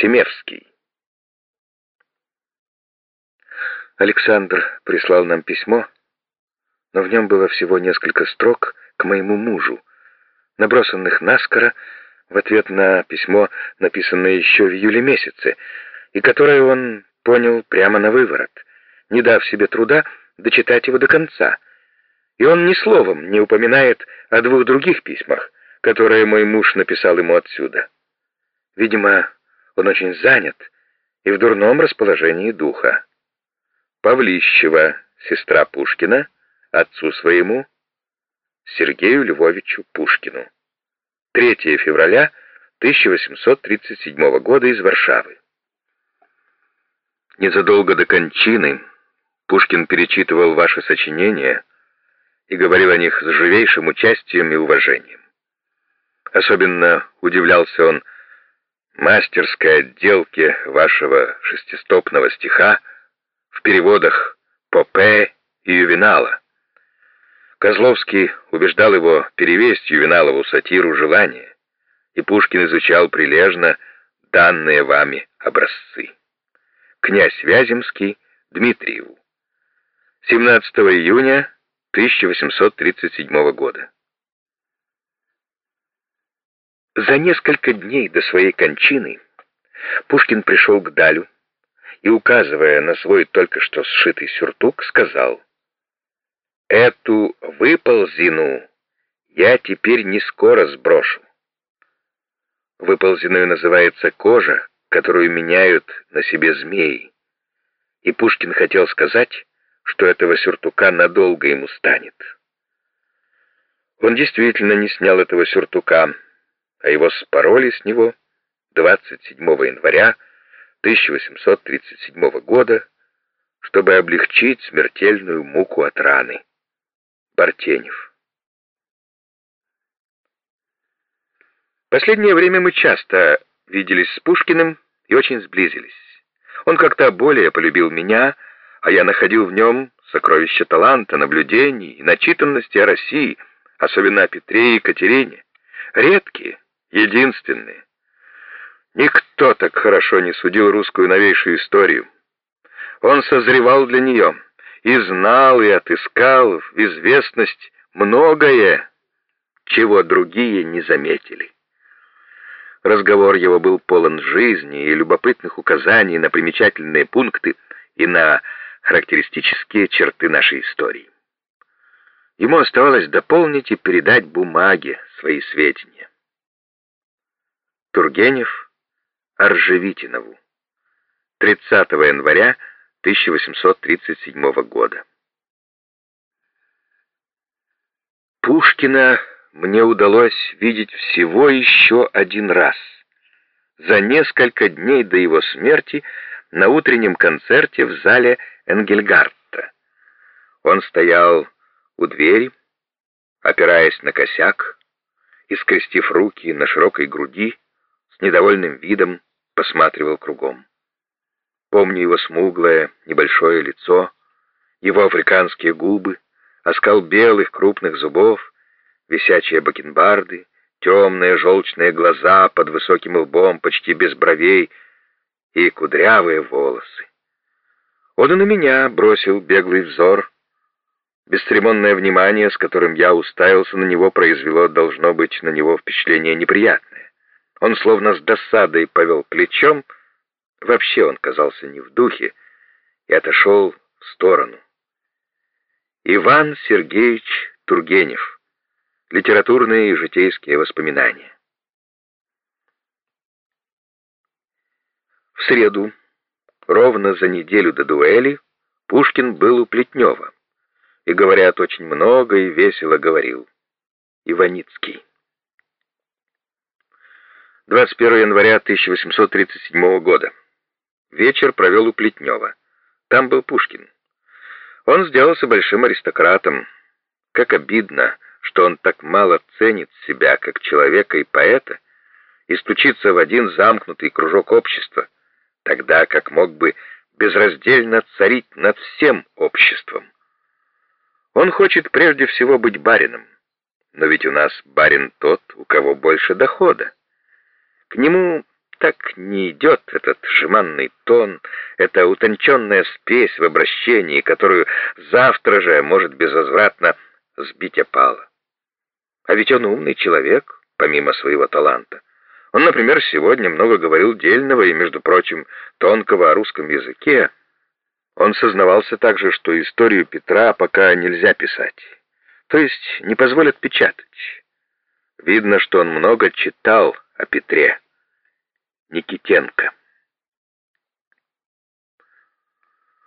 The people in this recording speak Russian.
Семевский. Александр прислал нам письмо, но в нем было всего несколько строк к моему мужу, набросанных наскоро в ответ на письмо, написанное еще в июле месяце, и которое он понял прямо на выворот, не дав себе труда дочитать его до конца. И он ни словом не упоминает о двух других письмах, которые мой муж написал ему отсюда. Видимо, он очень занят и в дурном расположении духа. Павлищева, сестра Пушкина, отцу своему, Сергею Львовичу Пушкину. 3 февраля 1837 года из Варшавы. Незадолго до кончины Пушкин перечитывал ваши сочинения и говорил о них с живейшим участием и уважением. Особенно удивлялся он мастерской отделке вашего шестистопного стиха в переводах Попе и Ювенала. Козловский убеждал его перевесть Ювеналову сатиру «Желание», и Пушкин изучал прилежно данные вами образцы. Князь Вяземский Дмитриеву. 17 июня 1837 года. За несколько дней до своей кончины Пушкин пришел к Далю и, указывая на свой только что сшитый сюртук, сказал Эту выползину я теперь не скоро сброшу. Выползиную называется кожа, которую меняют на себе змеи. И Пушкин хотел сказать, что этого сюртука надолго ему станет. Он действительно не снял этого сюртука, а его спороли с него 27 января 1837 года, чтобы облегчить смертельную муку от раны. Бартенев. Последнее время мы часто виделись с Пушкиным и очень сблизились. Он как-то более полюбил меня, а я находил в нем сокровища таланта, наблюдений и начитанности о России, особенно о Петре и Екатерине. Редкие, единственные. Никто так хорошо не судил русскую новейшую историю. Он созревал для нее и знал, и отыскал в известность многое, чего другие не заметили. Разговор его был полон жизни и любопытных указаний на примечательные пункты и на характеристические черты нашей истории. Ему оставалось дополнить и передать бумаге свои сведения. Тургенев Аржевитинову. 30 января 1837 года. Пушкина мне удалось видеть всего еще один раз. За несколько дней до его смерти на утреннем концерте в зале Энгельгартта. Он стоял у двери, опираясь на косяк, и, скрестив руки на широкой груди, недовольным видом посматривал кругом. Помню его смуглое, небольшое лицо, его африканские губы, оскал белых крупных зубов, висячие бакенбарды, темные желчные глаза под высоким лбом, почти без бровей, и кудрявые волосы. Он и на меня бросил беглый взор. Бесцеремонное внимание, с которым я уставился на него, произвело, должно быть, на него впечатление неприятное. Он словно с досадой повел плечом, Вообще он казался не в духе и отошел в сторону. Иван Сергеевич Тургенев. Литературные и житейские воспоминания. В среду, ровно за неделю до дуэли, Пушкин был у Плетнева и, говорят, очень много и весело говорил. Иваницкий. 21 января 1837 года. Вечер провел у Плетнева. Там был Пушкин. Он сделался большим аристократом. Как обидно, что он так мало ценит себя как человека и поэта и стучится в один замкнутый кружок общества, тогда как мог бы безраздельно царить над всем обществом. Он хочет прежде всего быть барином, но ведь у нас барин тот, у кого больше дохода. К нему так не идет этот жеманный тон, эта утонченная спесь в обращении, которую завтра же может безвозвратно сбить опала. А ведь он умный человек, помимо своего таланта. Он, например, сегодня много говорил дельного и, между прочим, тонкого о русском языке. Он сознавался также, что историю Петра пока нельзя писать, то есть не позволят печатать. Видно, что он много читал о Петре. Никитенко.